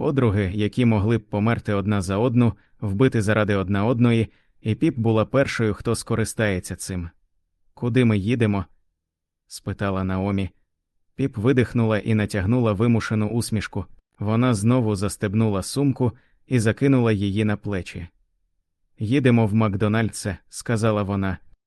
подруги, які могли б померти одна за одну, вбити заради одна одної, і піп була першою, хто скористається цим. Куди ми їдемо? спитала Наомі. Піп видихнула і натягнула вимушену усмішку. Вона знову застебнула сумку і закинула її на плечі. Їдемо в Макдональдсе, сказала вона,